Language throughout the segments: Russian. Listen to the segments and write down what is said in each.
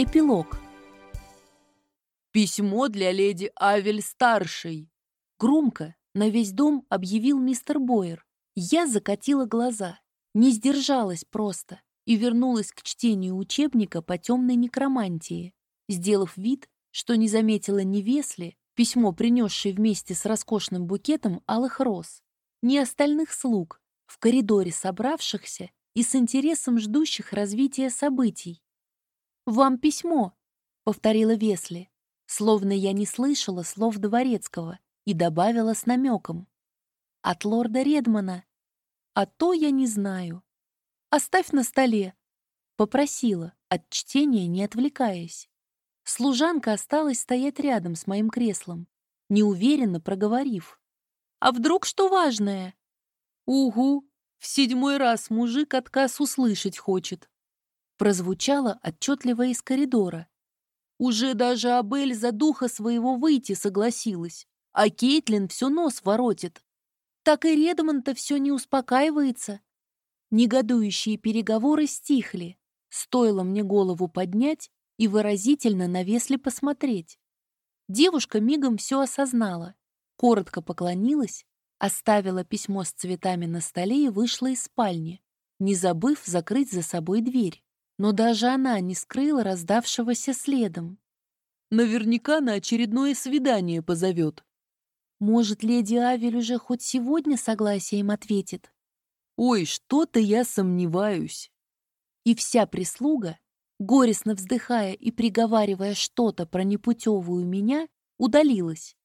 Эпилог. «Письмо для леди Авель-старшей!» Громко на весь дом объявил мистер Бойер. Я закатила глаза, не сдержалась просто и вернулась к чтению учебника по темной некромантии, сделав вид, что не заметила ни Весли, письмо, принесшее вместе с роскошным букетом алых роз, ни остальных слуг, в коридоре собравшихся и с интересом ждущих развития событий. «Вам письмо», — повторила Весли, словно я не слышала слов Дворецкого, и добавила с намеком. «От лорда Редмана. А то я не знаю. Оставь на столе», — попросила, от чтения не отвлекаясь. Служанка осталась стоять рядом с моим креслом, неуверенно проговорив. «А вдруг что важное?» «Угу, в седьмой раз мужик отказ услышать хочет», прозвучало отчетливо из коридора. Уже даже Абель за духа своего выйти согласилась, а Кейтлин все нос воротит. Так и Редмонд-то все не успокаивается. Негодующие переговоры стихли. Стоило мне голову поднять и выразительно на Весли посмотреть. Девушка мигом все осознала, коротко поклонилась, оставила письмо с цветами на столе и вышла из спальни, не забыв закрыть за собой дверь но даже она не скрыла раздавшегося следом. Наверняка на очередное свидание позовет. Может, леди Авель уже хоть сегодня согласием ответит? Ой, что-то я сомневаюсь. И вся прислуга, горестно вздыхая и приговаривая что-то про непутевую меня, удалилась.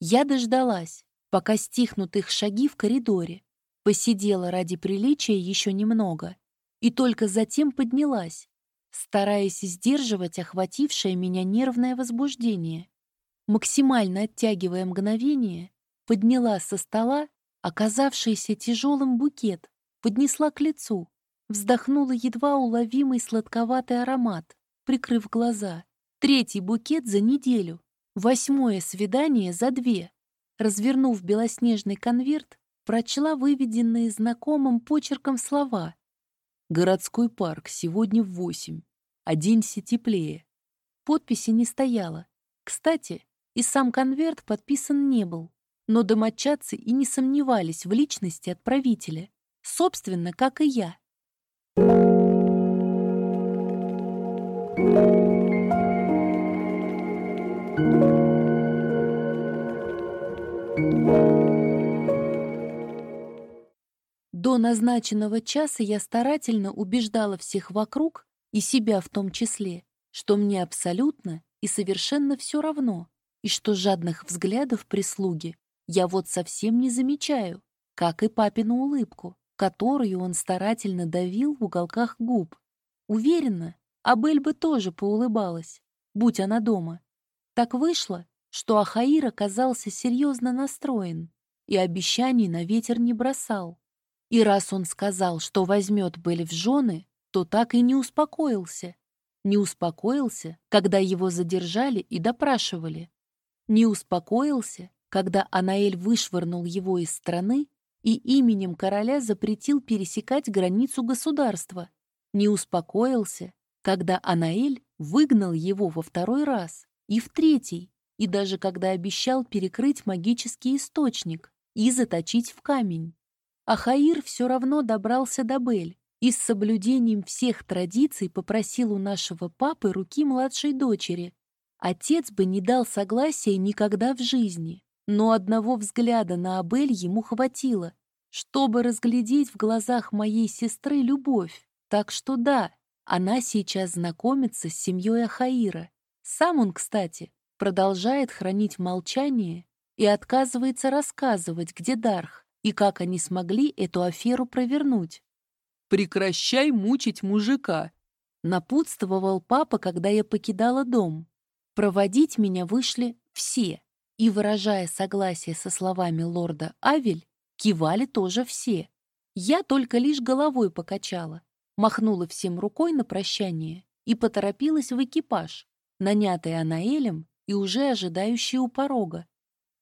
Я дождалась, пока стихнут их шаги в коридоре, посидела ради приличия еще немного и только затем поднялась, стараясь сдерживать охватившее меня нервное возбуждение. Максимально оттягивая мгновение, подняла со стола оказавшийся тяжелым букет, поднесла к лицу, вздохнула едва уловимый сладковатый аромат, прикрыв глаза. Третий букет за неделю, восьмое свидание за две. Развернув белоснежный конверт, прочла выведенные знакомым почерком слова Городской парк сегодня в восемь. Оденься теплее. Подписи не стояло. Кстати, и сам конверт подписан не был. Но домочадцы и не сомневались в личности отправителя. Собственно, как и я. До назначенного часа я старательно убеждала всех вокруг, и себя в том числе, что мне абсолютно и совершенно все равно, и что жадных взглядов прислуги я вот совсем не замечаю, как и папину улыбку, которую он старательно давил в уголках губ. Уверена, Абель бы тоже поулыбалась, будь она дома. Так вышло, что Ахаир оказался серьезно настроен и обещаний на ветер не бросал. И раз он сказал, что возьмет Белль в жены, то так и не успокоился. Не успокоился, когда его задержали и допрашивали. Не успокоился, когда Анаэль вышвырнул его из страны и именем короля запретил пересекать границу государства. Не успокоился, когда Анаэль выгнал его во второй раз и в третий, и даже когда обещал перекрыть магический источник и заточить в камень. А Хаир все равно добрался до Бель и с соблюдением всех традиций попросил у нашего папы руки младшей дочери. Отец бы не дал согласия никогда в жизни, но одного взгляда на Абель ему хватило, чтобы разглядеть в глазах моей сестры любовь. Так что да, она сейчас знакомится с семьей Ахаира. Сам он, кстати, продолжает хранить молчание и отказывается рассказывать, где Дарх и как они смогли эту аферу провернуть. «Прекращай мучить мужика», — напутствовал папа, когда я покидала дом. Проводить меня вышли все, и, выражая согласие со словами лорда Авель, кивали тоже все. Я только лишь головой покачала, махнула всем рукой на прощание и поторопилась в экипаж, нанятый Анаэлем и уже ожидающий у порога.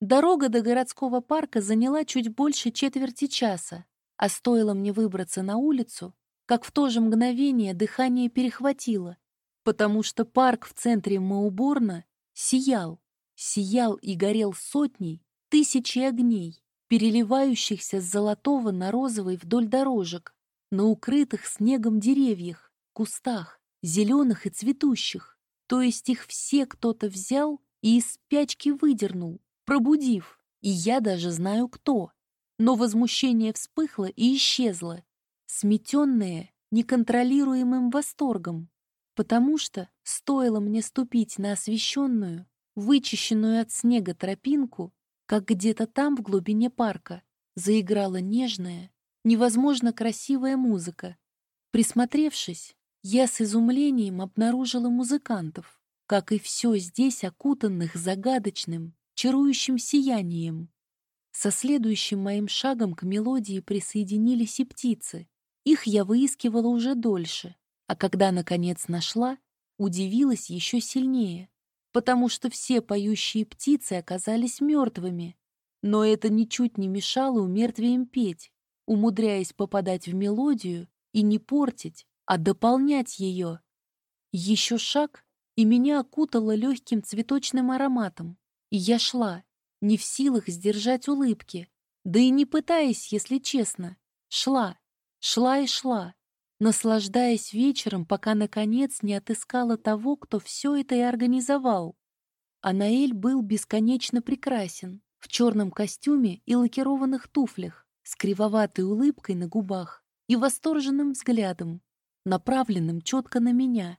Дорога до городского парка заняла чуть больше четверти часа, а стоило мне выбраться на улицу, как в то же мгновение дыхание перехватило. потому что парк в центре Мауборна сиял, сиял и горел сотней, тысячи огней, переливающихся с золотого на розовый вдоль дорожек, на укрытых снегом деревьях, кустах, зеленых и цветущих. То есть их все кто-то взял и из спячки выдернул, пробудив, и я даже знаю кто. Но возмущение вспыхло и исчезло, сметенное неконтролируемым восторгом, потому что стоило мне ступить на освещенную, вычищенную от снега тропинку, как где-то там, в глубине парка, заиграла нежная, невозможно красивая музыка. Присмотревшись, я с изумлением обнаружила музыкантов, как и все здесь окутанных загадочным, чарующим сиянием. Со следующим моим шагом к мелодии присоединились и птицы. Их я выискивала уже дольше, а когда, наконец, нашла, удивилась еще сильнее, потому что все поющие птицы оказались мертвыми. Но это ничуть не мешало умертвием петь, умудряясь попадать в мелодию и не портить, а дополнять ее. Еще шаг, и меня окутало легким цветочным ароматом. И я шла, не в силах сдержать улыбки, да и не пытаясь, если честно. Шла, шла и шла, наслаждаясь вечером, пока, наконец, не отыскала того, кто все это и организовал. Анаэль был бесконечно прекрасен, в черном костюме и лакированных туфлях, с кривоватой улыбкой на губах и восторженным взглядом направленным четко на меня.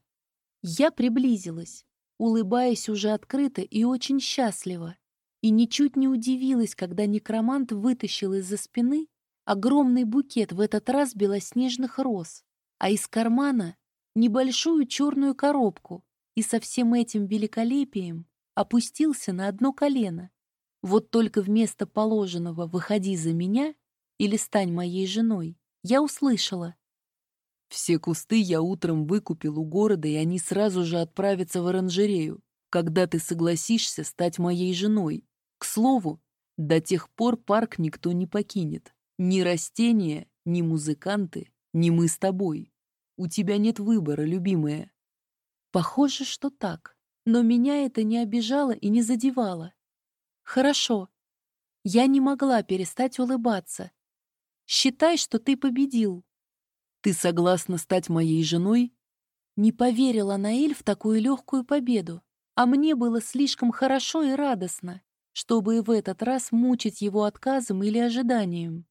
Я приблизилась, улыбаясь уже открыто и очень счастливо, и ничуть не удивилась, когда некромант вытащил из-за спины огромный букет, в этот раз белоснежных роз, а из кармана небольшую черную коробку и со всем этим великолепием опустился на одно колено. Вот только вместо положенного «выходи за меня» или «стань моей женой» я услышала все кусты я утром выкупил у города, и они сразу же отправятся в оранжерею, когда ты согласишься стать моей женой. К слову, до тех пор парк никто не покинет. Ни растения, ни музыканты, ни мы с тобой. У тебя нет выбора, любимая. Похоже, что так. Но меня это не обижало и не задевало. Хорошо. Я не могла перестать улыбаться. Считай, что ты победил. Ты согласна стать моей женой?» Не поверила Наэль в такую легкую победу, а мне было слишком хорошо и радостно, чтобы и в этот раз мучить его отказом или ожиданием.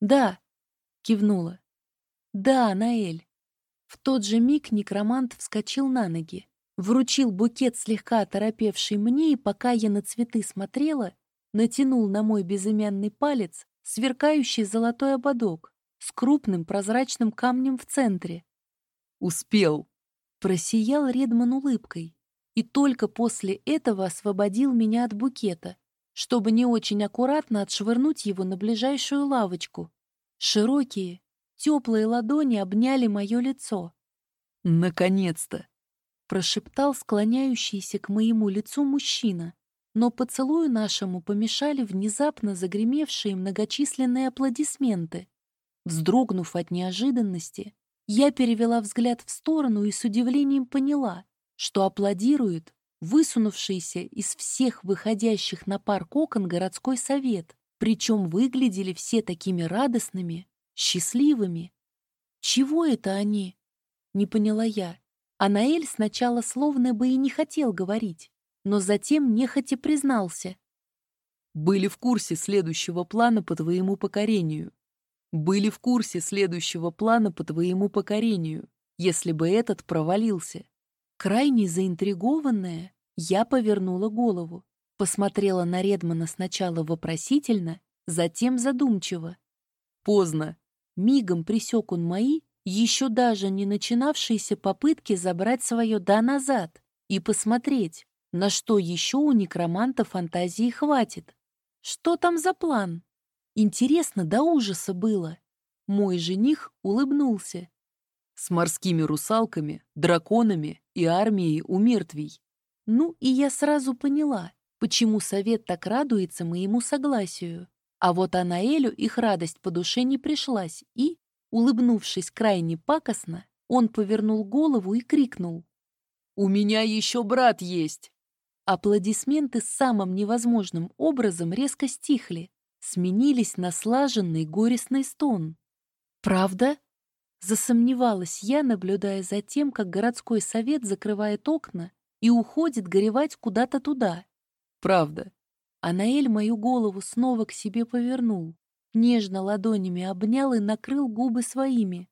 «Да», — кивнула. «Да, Наэль». В тот же миг некромант вскочил на ноги, вручил букет слегка оторопевший мне, и пока я на цветы смотрела, натянул на мой безымянный палец сверкающий золотой ободок с крупным прозрачным камнем в центре. «Успел!» — просиял Редман улыбкой. И только после этого освободил меня от букета, чтобы не очень аккуратно отшвырнуть его на ближайшую лавочку. Широкие, теплые ладони обняли мое лицо. «Наконец-то!» — прошептал склоняющийся к моему лицу мужчина. Но поцелую нашему помешали внезапно загремевшие многочисленные аплодисменты. Вздрогнув от неожиданности, я перевела взгляд в сторону и с удивлением поняла, что аплодирует высунувшийся из всех выходящих на парк окон городской совет, причем выглядели все такими радостными, счастливыми. Чего это они? Не поняла я. Анаэль сначала словно бы и не хотел говорить, но затем нехотя признался. «Были в курсе следующего плана по твоему покорению были в курсе следующего плана по твоему покорению, если бы этот провалился. Крайне заинтригованная, я повернула голову, посмотрела на Редмана сначала вопросительно, затем задумчиво. Поздно. Мигом присек он мои, еще даже не начинавшиеся попытки забрать свое «да» назад и посмотреть, на что еще у некроманта фантазии хватит. Что там за план? Интересно до ужаса было. Мой жених улыбнулся. С морскими русалками, драконами и армией у мертвей. Ну, и я сразу поняла, почему совет так радуется моему согласию. А вот Анаэлю их радость по душе не пришлась, и, улыбнувшись крайне пакостно, он повернул голову и крикнул. У меня еще брат есть!» Аплодисменты самым невозможным образом резко стихли, сменились на слаженный горестный стон. «Правда?» Засомневалась я, наблюдая за тем, как городской совет закрывает окна и уходит горевать куда-то туда. «Правда». Анаэль мою голову снова к себе повернул, нежно ладонями обнял и накрыл губы своими.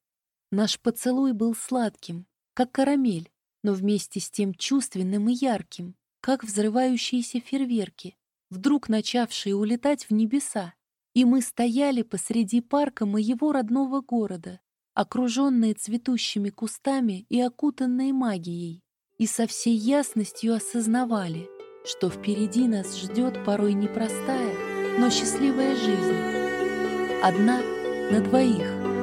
Наш поцелуй был сладким, как карамель, но вместе с тем чувственным и ярким, как взрывающиеся фейерверки, вдруг начавшие улетать в небеса. И мы стояли посреди парка моего родного города, окруженные цветущими кустами и окутанные магией, и со всей ясностью осознавали, что впереди нас ждет порой непростая, но счастливая жизнь. Одна на двоих —